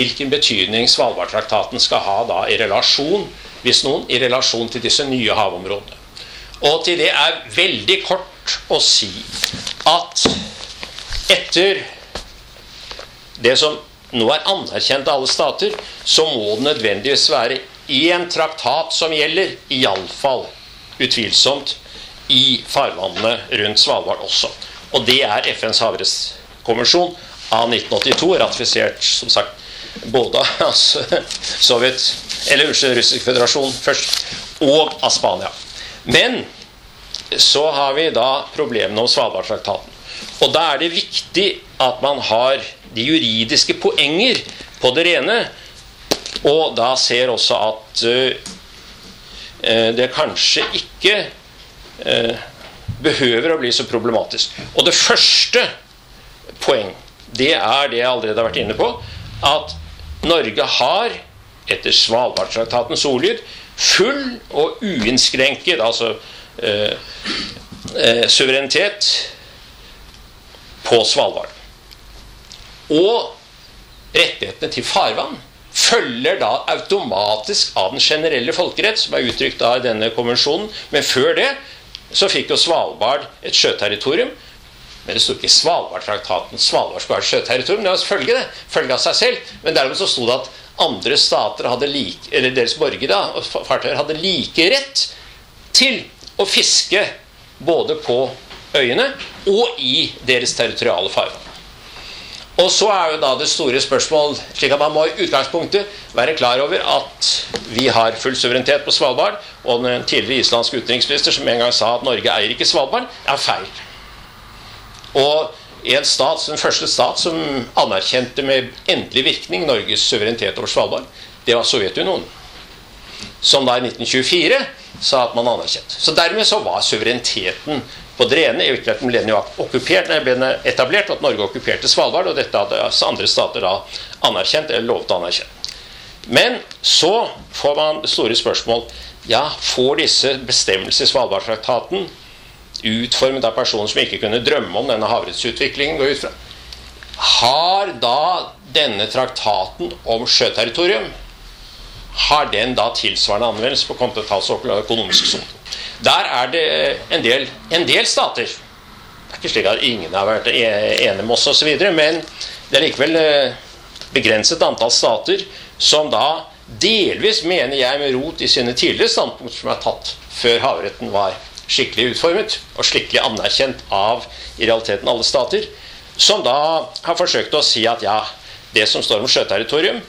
hvilken betydning Svalbardtraktaten skal ha da i relasjon, hvis noen, i relasjon til disse nye havområdene. Og til det er veldig kort å si at etter det som nå er anerkjent av alle stater, så må det nødvendigvis være én traktat som gjelder, iallfall utvilsomt i farvannene rundt Svalbard også. Og det er FNs havrettskonvensjon av 1982, ratifisert som sagt både altså, Sovjet, eller unnskyld, Russisk føderasjon først, og av Spania. Men så har vi da problemene om Svalbardtraktaten. Og da er det viktig at man har de juridiske poenger på det rene, og da ser også at uh, det kanskje ikke uh, behøver å bli så problematisk. Og det første poeng, det er det jeg allerede har vært inne på, at Norge har, etter Svalbardtraktatens ordlyd, full og uinnskrenket altså eh, eh, suverenitet på Svalbard. Og rettighetene til farvann følger da automatisk av den generelle folkerett, som er uttrykt da i denne konvensjonen. Men før det så fikk jo Svalbard et sjøterritorium. Men det sto ikke i Svalbardtraktaten Svalbard skulle være sjøterritorium. Det var følge det, følge av seg selv. Men dermed så sto det at andre stater hadde like, eller deres borgere og fartøyer hadde like rett til å fiske både på øyene og i deres territoriale farvann. Og så er jo da det store spørsmål slik at Man må i utgangspunktet være klar over at vi har full suverenitet på Svalbard. Og den tidligere islandske utenriksminister som en gang sa at Norge eier ikke Svalbard, er feil. Og en stat, den første stat som anerkjente med endelig virkning Norges suverenitet over Svalbard, det var Sovjetunionen. Som da i 1924 sa at man anerkjente. Så dermed så var suvereniteten på det rene. vet ikke at den ble okkupert, ble etablert, etablert at Norge okkuperte Svalbard, og dette hadde andre stater da anerkjent, eller lovet å anerkjenne. Men så får man store spørsmål. Ja, får disse bestemmelsene i Svalbardtraktaten, utformet av personer som ikke kunne drømme om denne havrettsutviklingen, går ut fra Har da denne traktaten om sjøterritorium har den da tilsvarende anvendelse på kontinentalsokkelen og økonomisk sone? Der er det en del, en del stater Det er ikke slik at ingen har vært enige med oss osv., men det er likevel eh, begrenset antall stater som da delvis, mener jeg med rot i sine tidligere standpunkter som er tatt før havretten var skikkelig utformet og skikkelig anerkjent av i realiteten alle stater, som da har forsøkt å si at ja, det som står om sjøterritorium,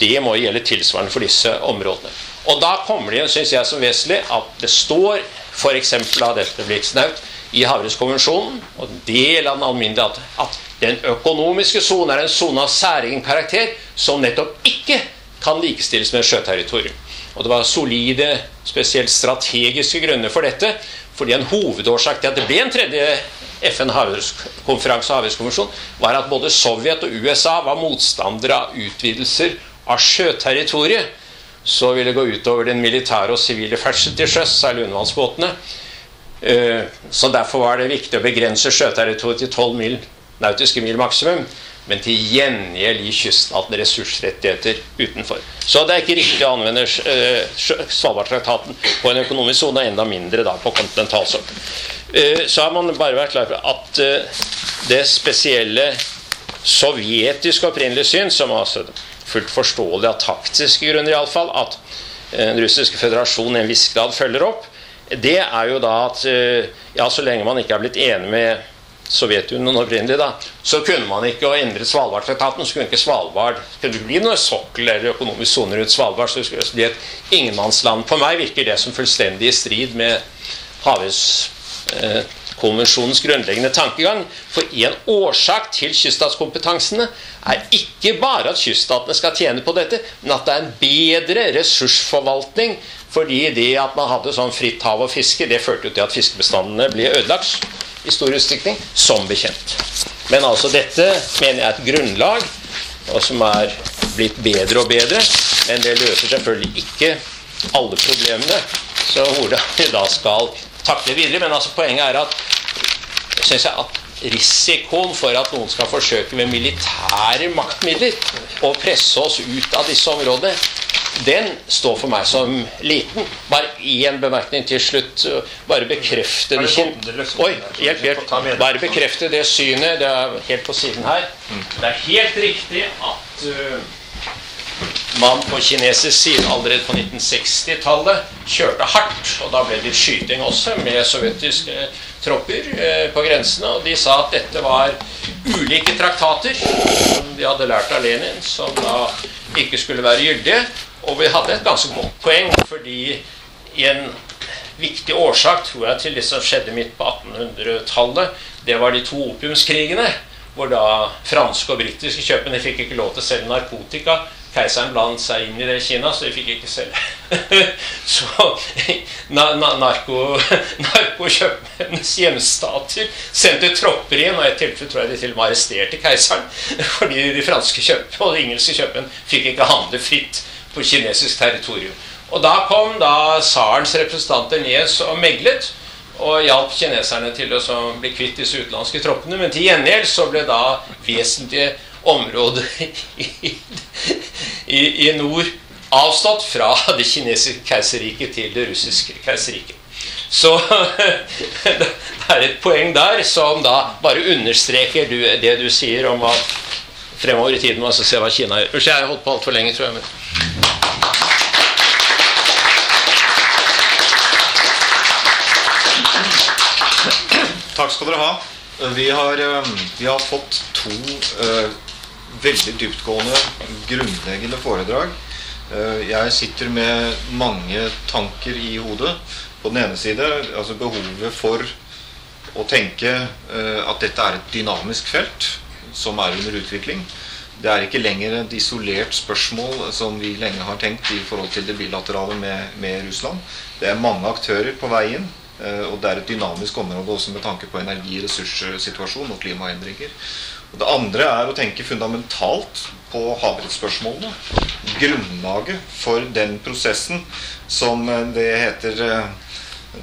det må gjelde tilsvarende for disse områdene. Og da kommer det syns jeg som vesentlig, at det står f.eks. av dette Blixnaut i Havrettskonvensjonen, og en del av den alminnelige, at den økonomiske sonen er en sone av særegen karakter som nettopp ikke kan likestilles med sjøterritorium. Og det var solide, spesielt strategiske grunner for dette. Fordi en hovedårsak til at det ble en tredje FN-konferanse og havrettskonvensjon, var at både Sovjet og USA var motstandere av utvidelser av sjøterritoriet så ville det gå utover den militære og sivile ferdsel til sjøs, særlig undervannsbåtene. Eh, så derfor var det viktig å begrense sjøterritoriet til 12 mil, nautiske mil maksimum. Men til gjengjeld gi kyststaten ressursrettigheter utenfor. Så det er ikke riktig å anvende uh, Svalbardtraktaten på en økonomisk sone, enda mindre da på kontinentalsokkelen. Uh, så har man bare vært klar på at uh, det spesielle sovjetiske opprinnelige syn, som altså fullt forståelig av taktiske grunner iallfall, at eh, den russiske føderasjonen i en viss grad følger opp, det er jo da at eh, ja, så lenge man ikke er blitt enig med Sovjetunionen opprinnelig, da, så kunne man ikke endre Svalbardtraktaten. Så kunne ikke Svalbard kunne ikke bli noe sokkel eller økonomisk sone rundt Svalbard. så det skulle bli et ingenmannsland. For meg virker det som fullstendig i strid med Havets eh, grunnleggende tankegang. For en årsak til kyststatskompetansene er ikke bare at kyststatene skal tjene på dette, men at det er en bedre ressursforvaltning. Fordi det at man hadde sånn fritt hav og fiske, det førte jo til at fiskebestandene ble ødelagt i stor utstrekning, som bekjent. Men altså dette mener jeg er et grunnlag, og som er blitt bedre og bedre. Men det løser selvfølgelig ikke alle problemene. Så hvordan vi da skal takle videre. Men altså poenget er at, synes jeg, at risikoen for at noen skal forsøke med militære maktmidler å presse oss ut av disse områdene, den står for meg som liten. Bare én bemerkning til slutt. Bare bekrefte det Oi, hjelp, hjelp. Bare bekrefte det synet. Det er helt på siden her. Det er helt riktig at uh, man på kinesisk side allerede på 1960-tallet kjørte hardt. Og da ble det skyting også med sovjetiske tropper eh, på grensene. Og de sa at dette var ulike traktater som de hadde lært av Lenin, som da ikke skulle være gyldige. Og vi hadde et ganske godt poeng, fordi en viktig årsak tror jeg, til det som skjedde midt på 1800-tallet, det var de to opiumskrigene. Hvor da franske og britiske kjøpmenn fikk ikke lov til å selge narkotika keiseren blandet seg inn i det Kina, så de fikk ikke selge. så na, na, narko, narkokjøpmennenes hjemstater sendte tropper inn, og i et tilfelle tror jeg de til og med arresterte keiseren. Fordi de franske kjøpmenn og de engelske kjøpmenn fikk ikke handle fritt på kinesisk territorium. Og da kom da tsarens representanter ned og meglet og hjalp kineserne til å bli kvitt disse utenlandske troppene. Men til gjengjeld så ble da vesentlige områder i, i, i nord avstått fra det kinesiske keiserriket til det russiske keiserriket. Så det er et poeng der som da bare understreker det du sier om at fremover i tiden må vi se hva Kina gjør. Unnskyld, jeg har holdt på altfor lenge, tror jeg. Men. Takk skal dere ha. Vi har, eh, vi har fått to uh, veldig dyptgående, grunnleggende foredrag. Uh, jeg sitter med mange tanker i hodet. På den ene side altså behovet for å tenke uh, at dette er et dynamisk felt som er under utvikling. Det er ikke lenger et isolert spørsmål som vi lenge har tenkt i forhold til det bilaterale med, med Russland. Det er mange aktører på vei inn. Eh, og det er et dynamisk område også med tanke på energi- ressurssituasjon og klimaendringer. Og det andre er å tenke fundamentalt på havrettsspørsmålene. Grunnlaget for den prosessen som eh, det heter eh,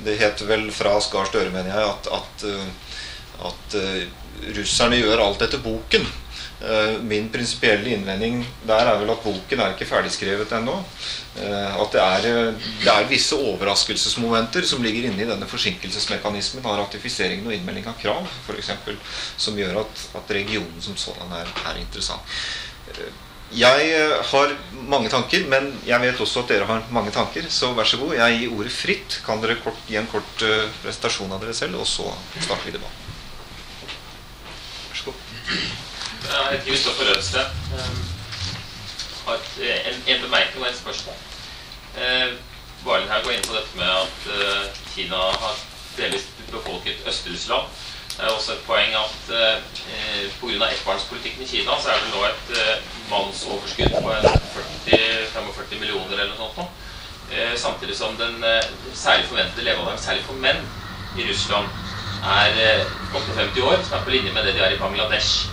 Det heter vel fra Skar Støre, mener jeg, at, at, at russerne gjør alt etter boken. Eh, min prinsipielle innvending der er vel at boken er ikke ferdigskrevet ennå. Eh, at det er, eh, det er, visse overraskelsesmomenter som ligger inne i denne forsinkelsesmekanismen av ratifiseringen og innmelding av krav, f.eks., som gjør at, at, regionen som sådan er, er, interessant. Jeg har mange tanker, men jeg vet også at dere har mange tanker. Så vær så god, jeg gir ordet fritt. Kan dere kort, gi en kort presentasjon av dere selv, og så starter vi debatten. Vær så god. Heter Kristoffer Rødste. Ehm, har en, en bemerkning og et spørsmål. Valen ehm, her går inn på dette med at eh, Kina har delvis befolket Øst-Russland. Det er også et poeng at eh, pga. ettbarnspolitikken i Kina så er det nå et eh, mannsoverskudd på 40-45 millioner eller noe sånt. Eh, samtidig som den eh, særlig forventede levealderen, særlig for menn i Russland, er eh, 58 år, som er på linje med det de har i Bangladesh.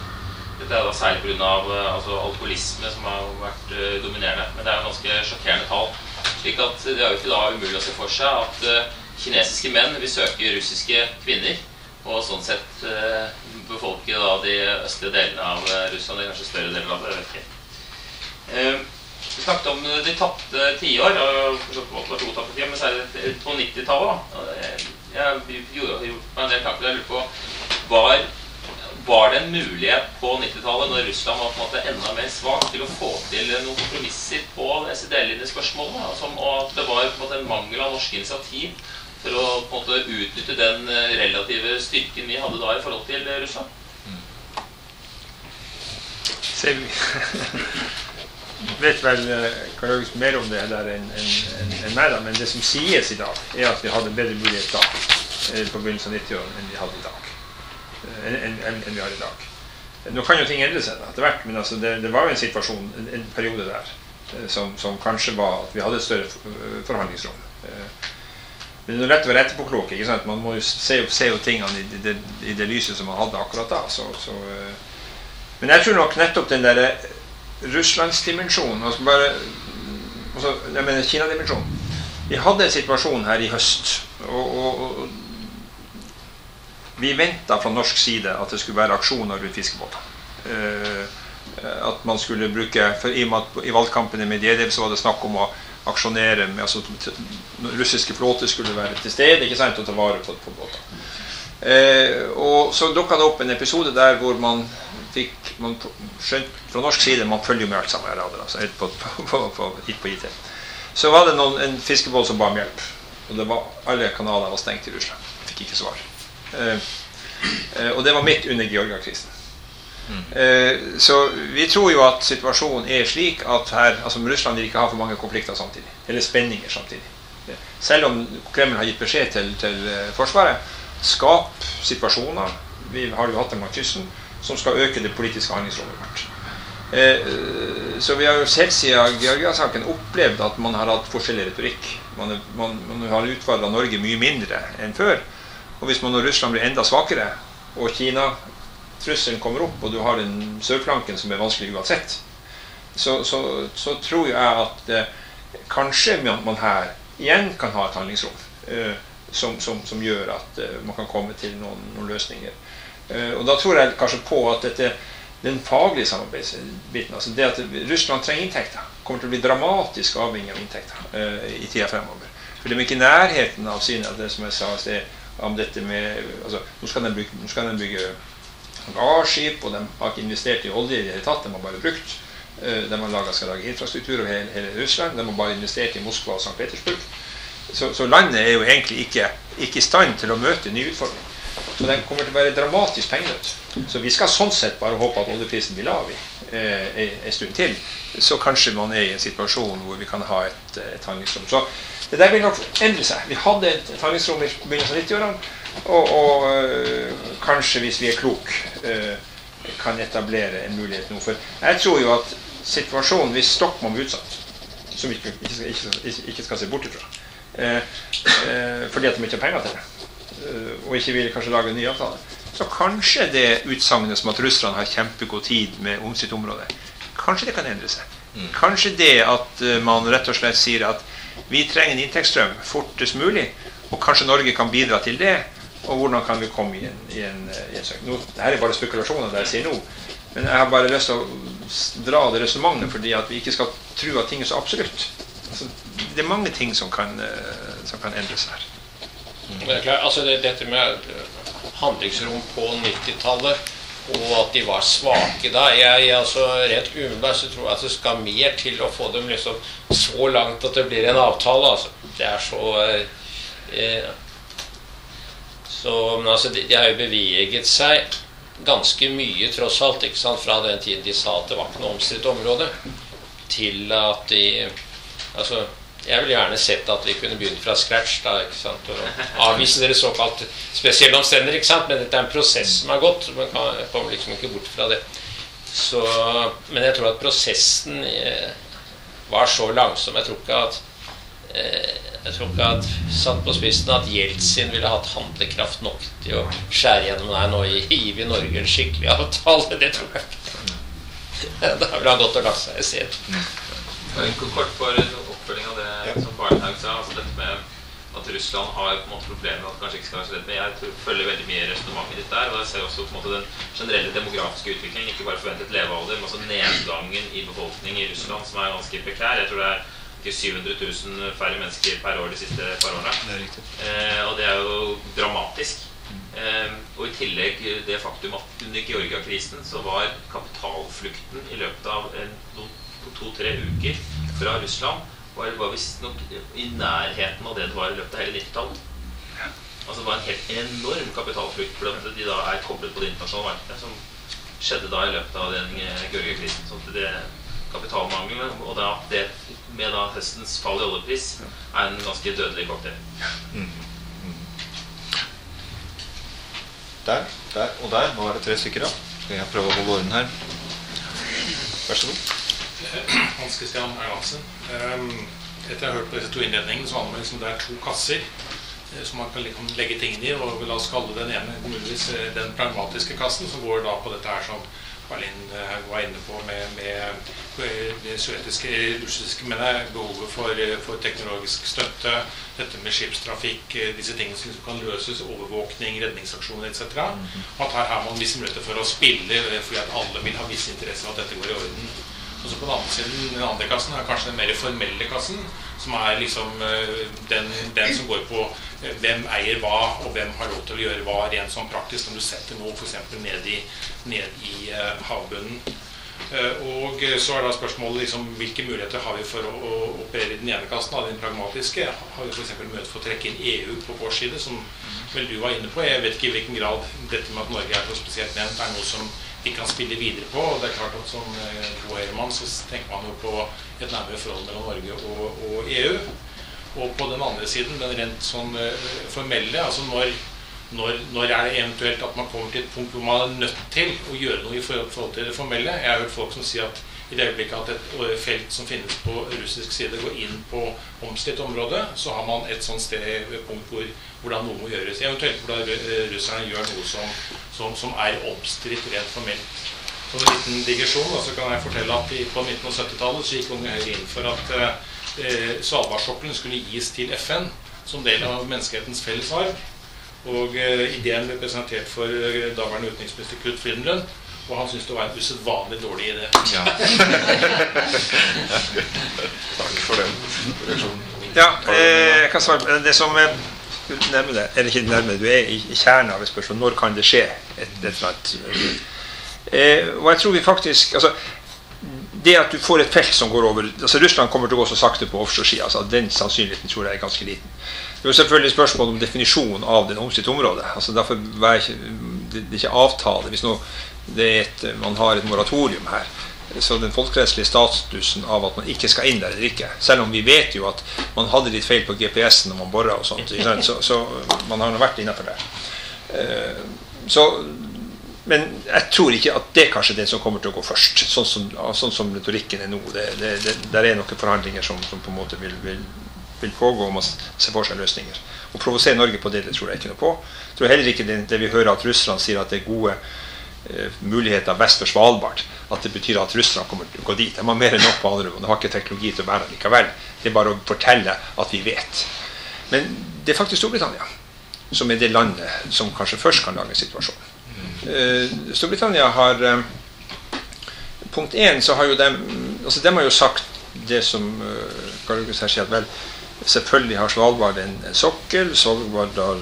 Dette er da særlig pga. Eh, altså, alkoholisme som har vært uh, dominerende. Men det er jo ganske sjokkerende tall. slik at Det er jo ikke da umulig å se for seg at uh, kinesiske menn vil søke russiske kvinner. Og sånn sett uh, befolke da de østlige delene av Russland. Eller kanskje større deler av det. jeg vet. Vi snakket om de tapte tiår. Men særlig på 90-tallet. Jeg gjorde meg en del tanker. Jeg lurer på var var det en mulighet på 90-tallet, når Russland var på en måte enda mer svak, til å få til noen kompromisser på disse delelinjespørsmålene? Altså, at det var på en måte en mangel av norsk initiativ for å på en måte utnytte den eh, relative styrken vi hadde da i forhold til Russland? Selv vet vel eh, Karl August mer om det der enn en, en, en meg, men det som sies i dag, er at vi hadde bedre mulighet da eh, på begynnelsen av 90-årene enn vi hadde i dag enn en, en vi har i dag. Nå kan jo ting endre seg etter hvert, men altså det, det, var jo en situasjon, en, en periode der, eh, som, som, kanskje var at vi hadde et større eh, forhandlingsrom. Eh, men det er lett å være etterpåklok. ikke? Man må jo se, se jo tingene i det, i det, lyset som man hadde akkurat da. Så, så, men jeg tror nok nettopp den derre Russlandsdimensjonen altså bare, altså, Jeg mener Kina-dimensjonen. Vi hadde en situasjon her i høst. og, og, og vi venta fra norsk side at det skulle være aksjoner rundt fiskebåter. Eh, at man skulle bruke for I og med at i valgkampene med Medvedev så var det snakk om å aksjonere med altså, Russiske flåter skulle være til stede ikke sant, og ta vare på, på båter. Eh, og så dukka det opp en episode der hvor man fikk man skjønt fra norsk side Man følger med alt sammen. Radar, altså, på, på, på, på, IT. Så var det noen, en fiskebåt som ba om hjelp. Og det var, alle kanaler var stengt i Russland. Fikk ikke svar. Eh, eh, og det var midt under Georgia-krisen. Eh, så vi tror jo at situasjonen er slik at her, altså Russland vil ikke ha for mange konflikter samtidig. Eller spenninger samtidig. Selv om Kreml har gitt beskjed til, til Forsvaret skap situasjoner vi har jo hatt dem langs kysten som skal øke det politiske handlingsrommet vårt. Eh, så vi har jo selv siden Georgia-saken opplevd at man har hatt forskjellig retorikk. Man, man, man har utfordra Norge mye mindre enn før. Og hvis man og Russland blir enda svakere, og Kina trusselen kommer opp, og du har den sørflanken som er vanskelig uansett, så, så, så tror jeg at eh, kanskje man her igjen kan ha et handlingsrom eh, som, som, som, gjør at eh, man kan komme til noen, noen løsninger. Eh, og da tror jeg kanskje på at dette, den faglige samarbeidsbiten, altså det at Russland trenger inntekter, kommer til å bli dramatisk avhengig av inntekter eh, i tida fremover. For de er ikke i nærheten av sine, det som jeg sa det sted, om dette med altså, Nå skal de bygge, skal de bygge A-skip, og de har ikke investert i olje i det hele tatt. De har bare brukt. Eh, de har laget, skal lage infrastruktur over hele, hele, Russland. De har bare investert i Moskva og St. Petersburg. Så, så, landet er jo egentlig ikke, ikke i stand til å møte nye utfordringer. Så den kommer til å være dramatisk pengenøtt. Så vi skal sånn sett bare håpe at oljeprisen blir lav i en stund til. Så kanskje man er i en situasjon hvor vi kan ha et, et handlingsrom. Så det der vil nok endre seg. Vi hadde et, et handlingsrom i begynnelsen av 90-årene. Og, og øh, kanskje, hvis vi er klok, øh, kan etablere en mulighet nå. For jeg tror jo at situasjonen hvis Stockholm blir utsatt, som vi ikke, ikke, ikke, skal se bort ifra øh, eh, fordi at de ikke har penger til det, eh, og ikke vil kanskje lage en ny avtale, så kanskje det utsagnet som at russerne har kjempegod tid med om sitt område, kanskje det kan endre seg. Mm. Kanskje det at man rett og slett sier at vi trenger en inntektsstrøm fortest mulig, og kanskje Norge kan bidra til det og hvordan kan vi komme i en, i en, i en søk. Nå, Dette er bare spekulasjoner, det jeg sier nå. Men jeg har bare lyst til å dra det resonnementet fordi at vi ikke skal tro at ting er så absolutt. Altså, det er mange ting som kan, uh, som kan endres her. Det er klart, altså det, Dette med eh, handlingsrom på 90-tallet og at de var svake da jeg, altså rett umiddelbart så tror jeg at det skal mer til å få dem liksom så langt at det blir en avtale. altså. Det er så eh, så, men altså, de, de, har jo beveget seg ganske mye, tross alt, ikke sant, fra den tiden de sa at det var ikke noe omstridt område, til at de Altså, jeg ville gjerne sett at vi kunne begynne fra scratch da, ikke sant, og avvise dere såkalt spesielle omstendigheter. ikke sant, Men dette er en prosess som har gått. Man kan, kommer liksom ikke bort fra det. Så, men jeg tror at prosessen eh, var så langsom. Jeg tror ikke at eh, jeg tror ikke at satt på spissen at Jeltsin ville hatt handlekraft nok til å skjære gjennom her nå i Giv Norge en skikkelig avtale. Det tror jeg ikke. Da ville han gått og lagt seg i sted. Kort for oppfølging av det som Barnhaug sa. altså dette med at Russland har på en måte problemer med at kanskje ikke skal være så redd. Men jeg tror, følger veldig mye resonnementet i dette der. Og jeg ser også på en måte den generelle demografiske utviklingen. Ikke bare forventet levealder, men også nedgangen i befolkning i Russland, som er ganske prekær. Jeg tror det er ikke 700 000 færre mennesker per år de siste par årene. Det eh, og det er jo dramatisk. Eh, og i tillegg det faktum at under Georgia-krisen så var kapitalflukten i løpet av to-tre uker fra Russland var, var visstnok i nærheten av det det var i løpet av hele 90-tallet. Altså det var en helt enorm kapitalflukt fordi de da er koblet på det internasjonale markedet, som skjedde da i løpet av den Gørge-krisen. Så det kapitalmangelen, og da det med da høstens fall i oljepris, er en ganske dødelig cocktail. Mm. Mm. Der, der og der var det tre stykker, da. Skal jeg prøve å holde orden her? Vær så god. Hans Christian Erlandsen. Um, etter å ha hørt på disse to innledningene, så handler det liksom det er to kasser eh, som man kan liksom legge tingene i. og La oss kalle den ene muligvis eh, den pragmatiske kassen, som går da på dette her som Berlin var inne på med, med det sovjetiske, russiske men behovet for, for, teknologisk støtte, dette med skipstrafikk, disse tingene som kan løses, overvåkning, redningsaksjoner etc. At her har man visse muligheter for å spille fordi at alle vil ha visse interesser av at dette går i orden. Og så på den andre siden, den andre kassen er kanskje den mer formelle kassen, som er liksom den, den som går på hvem eier hva, og hvem har lov til å gjøre hva rent sånn praktisk når du setter noe f.eks. Ned, ned i uh, havbunnen. Og så er da spørsmålet liksom, hvilke muligheter har vi for å, å operere i den ene kassen, av den pragmatiske. Har vi f.eks. mulighet for å trekke inn EU på vår side, som vel du var inne på. Jeg vet ikke i hvilken grad dette med at Norge er så spesielt nevnt, er noe som vi kan spille videre på. og det er klart at Som god eiermann så tenker man jo på et nærmere forhold mellom Norge og, og EU. Og på den andre siden, den rent sånn uh, formelle, altså når, når, når, er det eventuelt at man kommer til et punkt hvor man er nødt til å gjøre noe i forhold til det formelle? Jeg har hørt folk som sier at i det øyeblikket at et felt som finnes på russisk side, går inn på omstridt område, så har man et sånt sted, punkt hvor hvordan noe må gjøres. Eventuelt hvordan russerne gjør noe som, som, som er omstridt rent formelt. Som en liten digresjon så kan jeg fortelle at på midten av 70-tallet gikk Unge Høyre inn for at eh, Svalbardsokkelen skulle gis til FN som del av menneskehetens felles arv. Og eh, ideen ble presentert for eh, daværende utenriksminister Knut Frydenlund. Og han syntes det var en usedvanlig dårlig idé. Ja. Takk for den Ja, eh, jeg kan svare Det som eh, nærme deg, eller ikke nærme Du er i kjernen av et spørsmål. Når kan det skje? Et, et, et, eh, og jeg tror vi faktisk altså, det at du får et felt som går over altså Russland kommer til å gå så sakte på offshoresida. Altså den sannsynligheten tror jeg er ganske liten. Det er jo selvfølgelig spørsmål om definisjonen av det omstridte området. Altså derfor ikke, Det er ikke avtale. Hvis nå et, man har et moratorium her, så den folkerettslige statusen av at man ikke skal inn der eller ikke Selv om vi vet jo at man hadde litt feil på GPS-en når man bora og sånt. Så, så man har vært innafor der. Eh, så men jeg tror ikke at det er kanskje det som kommer til å gå først, sånn som, sånn som retorikken er nå. Det, det, det, der er noen forhandlinger som, som, på en måte vil, vil, vil pågå, og man ser for seg løsninger. Å provosere Norge på det, det tror jeg ikke noe på. Jeg tror heller ikke det, det vi hører at Russland sier at det er gode eh, muligheter vest for Svalbard, at det betyr at Russland kommer til å gå dit. De har mer enn nok på andre og de har ikke teknologi til å bære likevel. Det er bare å fortelle at vi vet. Men det er faktisk Storbritannia som er det landet som kanskje først kan lage en situasjon. Eh, Storbritannia har eh, Punkt én så har jo dem altså De har jo sagt det som uh, her sier at vel, selvfølgelig har Svalbard en, sokkel. Svalbard har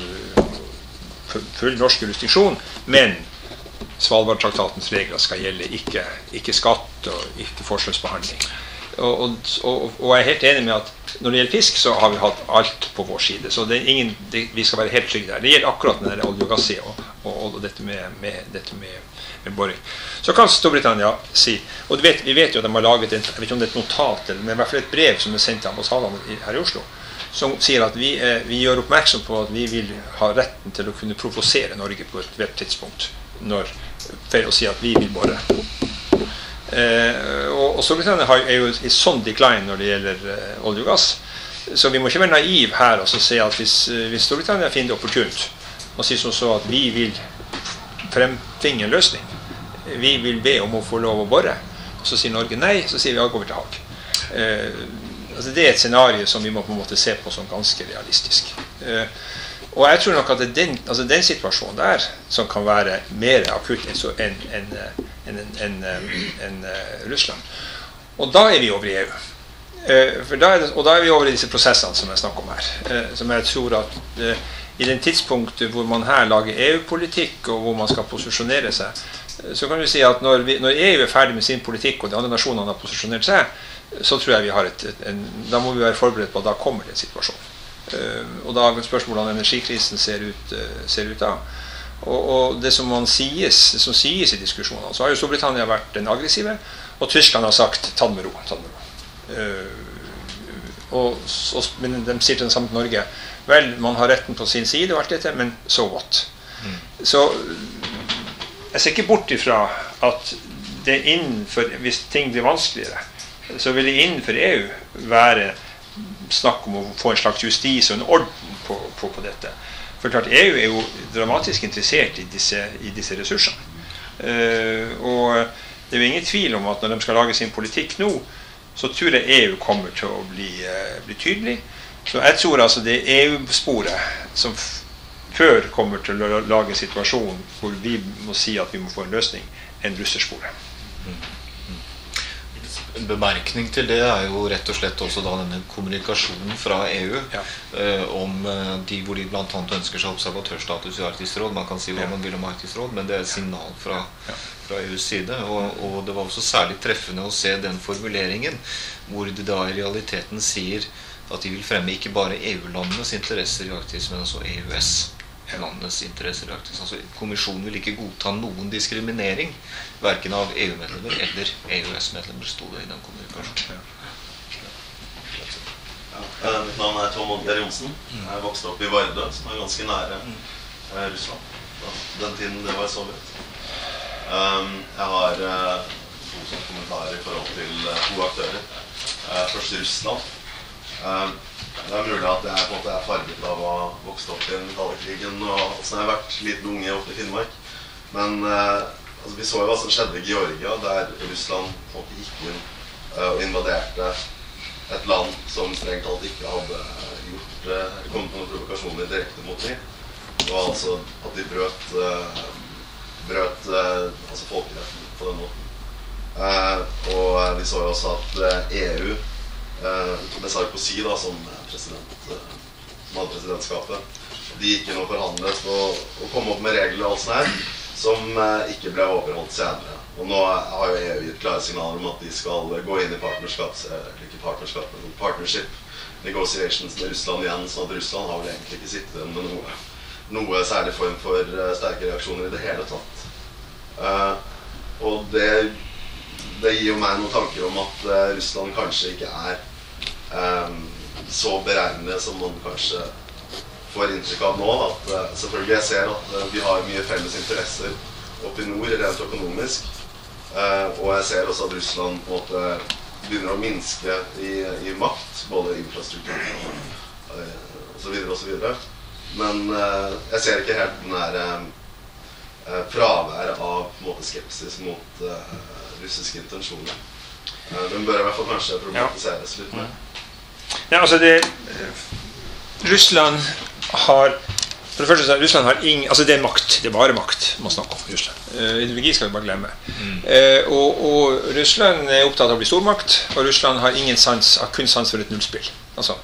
full norsk jurisdiksjon. Men Svalbardtraktatens regler skal gjelde. Ikke, ikke skatt og ikke forskjellsbehandling. Og, og, og, jeg er helt enig med at når det gjelder fisk, så har vi hatt alt på vår side. Så det er ingen, det, vi skal være helt trygge der. Det gjelder akkurat med olje og gass og, og, dette, med, med, dette med, med, boring. Så kan Storbritannia si Og vet, vi vet jo at de har laget en, jeg vet ikke om det er et notat, men i hvert fall et brev som er sendt til ambassadene her i Oslo, som sier at vi, eh, vi, gjør oppmerksom på at vi vil ha retten til å kunne provosere Norge på et hvert tidspunkt når, for å si at vi vil bore. Eh, og, og Storbritannia er jo i sånn decline når det gjelder eh, olje og gass. Så vi må ikke være naive her og si at hvis, eh, hvis Storbritannia finner det opportunt og som så at vi vil fremtvinge en løsning, vi vil be om å få lov å bore, så sier Norge nei, så sier vi går til Haag. Eh, altså det er et scenario som vi må på en måte se på som ganske realistisk. Eh, og jeg tror nok at det er den, altså den situasjonen der som kan være mer akutt enn en, en, en, en, Russland. Og da er vi over i EU. Eh, da det, og da er vi over i disse prosessene som jeg snakker om her. Eh, som jeg tror at eh, i den tidspunktet hvor man her lager EU-politikk, og hvor man skal posisjonere seg, så kan vi si at når, vi, når, EU er ferdig med sin politikk, og de andre nasjonene har posisjonert seg, så tror jeg vi har et, en, da må vi være forberedt på at da kommer det en situasjon. og da er spørsmålet hvordan energikrisen ser ut, ser ut da. Og, og, det som, sies, som sies i diskusjonene, så har jo Storbritannia vært den aggressive, og Tyskland har sagt 'ta det med ro'. Ta det med ro. Uh, og, og, men de sier til den samme Norge vel, man har retten på sin side, og alt dette, men so what? Mm. Så jeg ser ikke bort ifra at det innenfor, hvis ting blir vanskeligere, så vil det innenfor EU være snakk om å få en slags justis og en orden på, på, på dette. For klart, EU er jo dramatisk interessert i disse, i disse ressursene. Uh, og det er jo ingen tvil om at når de skal lage sin politikk nå, så tror jeg EU kommer til å bli, uh, bli tydelig. Så jeg tror altså det EU-sporet som før kommer til å lage en situasjon hvor vi må si at vi må få en løsning, enn russersporet. En bemerkning til det er jo rett og slett også da denne kommunikasjonen fra EU Ja. eh, om eh, de hvor de bl.a. ønsker seg observatørstatus i Arktisk råd. Man kan si hva Ja. man vil om Arktisk råd, men det er et signal fra, fra EUs side. Og, og det var også særlig treffende å se den formuleringen hvor de da i realiteten sier at de vil fremme ikke bare EU-landenes interesser i Arktis, men også EØS-landenes interesser i Arktis. Altså Kommisjonen vil ikke godta noen diskriminering, verken av EU-medlemmer eller EØS-medlemmer, sto det i den kommunikasjonen. Ja, mitt navn er Tom Oddgeir Johnsen. Jeg vokste opp i Vardø, som er ganske nære eh, Russland. Den tiden det var Sovjet. Um, jeg har eh, to kommentarer i forhold til eh, to aktører. Først Russland. Um, det er mulig at jeg på en måte er farget av å ha vokst opp i den kalde krigen og åssen jeg har vært liten unge oppe i Finnmark. Men uh, altså, vi så jo hva som skjedde i Georgia, der Russland på en måte gikk inn uh, og invaderte et land som strengt talt ikke hadde gjort uh, kommet med noen provokasjoner direkte mot dem. Var altså at de brøt, brøt altså folkeretten på den måten. Og vi så jo også at EU, eh, med Sarkozy da, som president, eh, som hadde presidentskapet, de gikk inn og forhandlet og, og kom opp med regler og alt sånt her, som eh, ikke ble overholdt senere. Og nå har jo EU gitt klare signaler om at de skal gå inn i partnerskaps, ikke partnerskap, men partnership negotiations med Russland igjen. sånn at Russland har vel egentlig ikke sittet med noe, noe særlig form for eh, sterke reaksjoner i det hele tatt. Uh, og det, det gir jo meg noen tanker om at eh, Russland kanskje ikke er eh, så beregnende som noen kanskje får inntrykk av nå. At, eh, selvfølgelig Jeg ser at eh, vi har mye felles interesser oppe i nord rent økonomisk. Eh, og jeg ser også at Russland på en måte begynner å minske i, i makt, både infrastruktur og eh, osv. osv. Men eh, jeg ser ikke helt den der fraværet av på en måte, skepsis mot russiske intensjoner. Den bør i hvert fall kanskje problematiseres litt mer. Ja, altså det eh, Russland har for det første så Russland har ingen, altså Det er makt. Det er bare makt man snakker om. Russland. Uh, ideologi skal vi bare glemme. Eh, og, og Russland er opptatt av å bli stormakt, og Russland har ingen sans, har kun sans for et nullspill. Altså,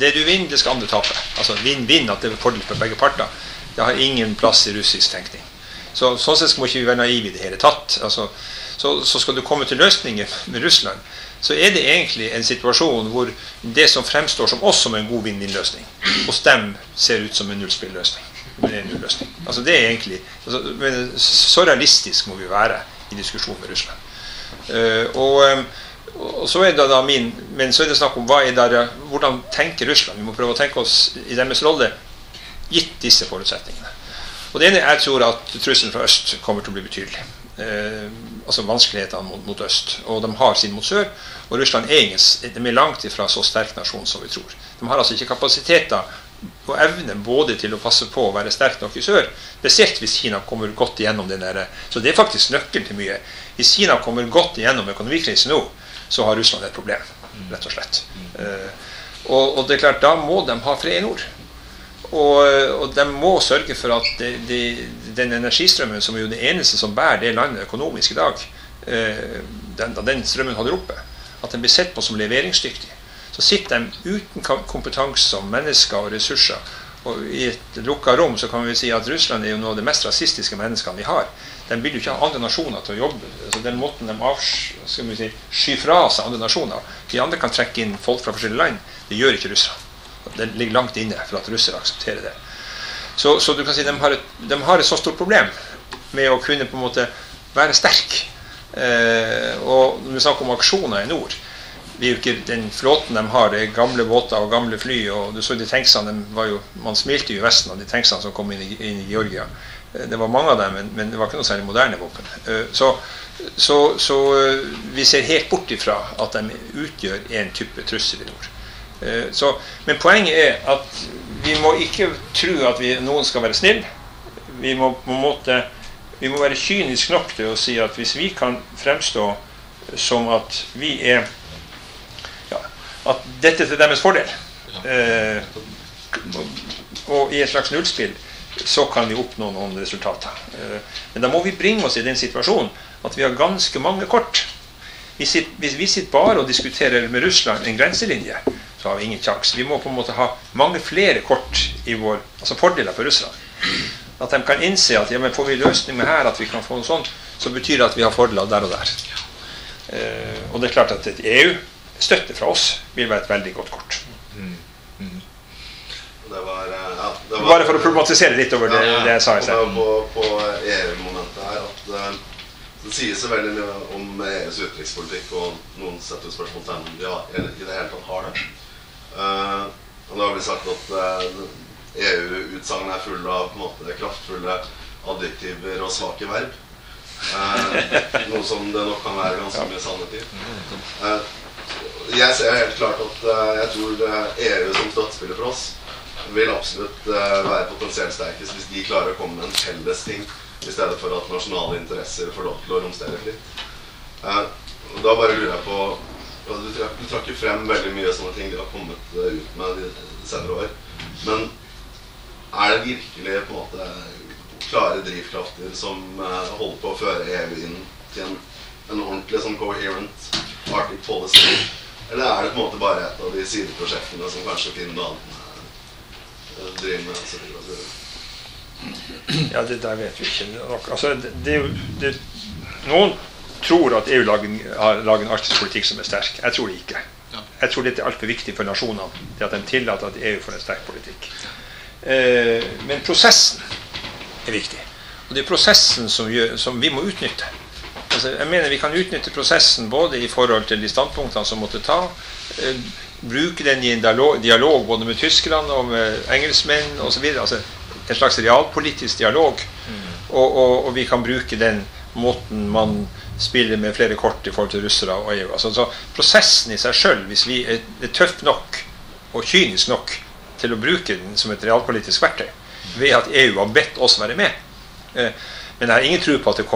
Det du vinner, det skal andre tape. Altså Vinn-vinn, at det er fordel for begge parter. Det har ingen plass i russisk tenkning. Så Sånn sett må ikke vi være naive i det hele tatt. Altså, så, så skal du komme til løsninger med Russland, så er det egentlig en situasjon hvor det som fremstår som oss som en god vinn-vinn-løsning, hos dem ser ut som en nullspill-løsning. Null-løsning. Altså det er egentlig, altså, Så realistisk må vi være i diskusjon med Russland. Uh, og, og så er det da min, Men så er det snakk om hva er der, hvordan tenker Russland. Vi må prøve å tenke oss i deres rolle gitt disse forutsetningene. Og det ene Jeg tror at trusselen fra øst kommer til å bli betydelig. Eh, altså vanskelighetene mot, mot øst. Og de har sin mot sør. Og Russland er, ingen, de er langt ifra så sterk nasjon som vi tror. De har altså ikke kapasiteter og evne både til å passe på å være sterk nok i sør, spesielt hvis Kina kommer godt igjennom den der, Så det er faktisk nøkkelen til mye. Hvis Kina kommer godt igjennom økonomikrisen nå, så har Russland et problem, rett og slett. Eh, og, og det er klart, da må de ha fred i nord. Og, og de må sørge for at de, de, den energistrømmen, som er jo det eneste som bærer det landet økonomisk i dag, eh, den, den strømmen holder oppe, at den blir sett på som leveringsdyktig. Så sitter de uten kompetanse om mennesker og ressurser. Og I et lukka rom så kan vi si at Russland er jo noe av de mest rasistiske menneskene vi har. De vil jo ikke ha andre nasjoner til å jobbe. Altså Den måten de avs- si, skyr fra seg andre nasjoner De andre kan trekke inn folk fra forskjellige land. Det gjør ikke russerne. Det ligger langt inne for at russere aksepterer det. Så, så du kan si de har, et, de har et så stort problem med å kunne på en måte være sterk. Eh, og når vi snakker om aksjoner i nord vi er jo ikke Den flåten de har, det er gamle båter og gamle fly. og du så de tanksene, jo, Man smilte jo i Vesten av de tanksene som kom inn i, inn i Georgia. Eh, Det var mange av dem, men, men det var ikke noe særlig moderne våpen. Eh, Så, så, så eh, vi ser helt bort ifra at de utgjør en type trussel i nord. Eh, Så, men poenget er at vi må ikke tro at vi, noen skal være snill. Vi må på en måte vi må være kynisk nok til å si at hvis vi kan fremstå som at vi er ja, At dette er til deres fordel, eh, og i et slags nullspill, så kan vi oppnå noen resultater. Eh, men da må vi bringe oss i den situasjonen at vi har ganske mange kort. Hvis vi sitter bare og diskuterer med Russland en grenselinje, så har vi ingen sjanse. Vi må på en måte ha mange flere kort i vår, altså fordeler for Russland. At de kan innse at ja, men får vi løsning med her, at vi kan få noe sånt, så betyr det at vi har fordeler der og der. Eh, og det er klart at et EU-støtte fra oss vil være et veldig godt kort. Det var, eh, ja, det var, Bare for å problematisere litt over det, det jeg sa i sted. På, på EU-momentet her at eh, det sies så veldig mye om EUs utenrikspolitikk, og noen setter spørsmålstegn om har, i det hele tatt har det. Eh, og nå har vi sagt at uh, EU-utsagn er full av på en måte, kraftfulle adjektiver og svake verb. Uh, noe som det nok kan være ganske mye sannhet i. Eh, jeg ser helt klart at eh, jeg tror eh, EU som støttespiller for oss vil absolutt eh, være potensielt sterkest hvis de klarer å komme med en felles ting, i stedet for at nasjonale interesser får lov til å romstere fritt. Eh, da bare lurer jeg på og Du trakk, du jo frem veldig mye sånne ting de har kommet eh, ut med de senere år. Men er det virkelig på en måte klare drivkrafter som eh, holder på å føre EU inn til en, en ordentlig sånn coherent Arctic policy? Eller er det på en måte bare et av de sideprosjektene som kanskje Finland eh, driver med? Og så? Ja, det der vet vi ikke nok. Altså, det, det, det, noen tror at EU lager, har lager en arktisk politikk som er sterk. Jeg tror det ikke. Jeg tror dette er altfor viktig for nasjonene, det at de tillater at EU får en sterk politikk. Eh, men prosessen er viktig. Og det er prosessen som, gjør, som vi må utnytte. Altså, jeg mener Vi kan utnytte prosessen både i forhold til de standpunktene som måtte ta. Eh, bruke den i en dialog, dialog både med tyskerne og med engelskmenn osv. Altså, en slags realpolitisk dialog. Og, og, og vi kan bruke den måten man spiller med flere kort i forhold til russere og EU. Altså, så prosessen i seg sjøl, hvis vi er, er tøff nok og kynisk nok til å bruke den som et realpolitisk verktøy, ved at EU har bedt oss være med. Eh, men jeg har ingen tro på at det kommer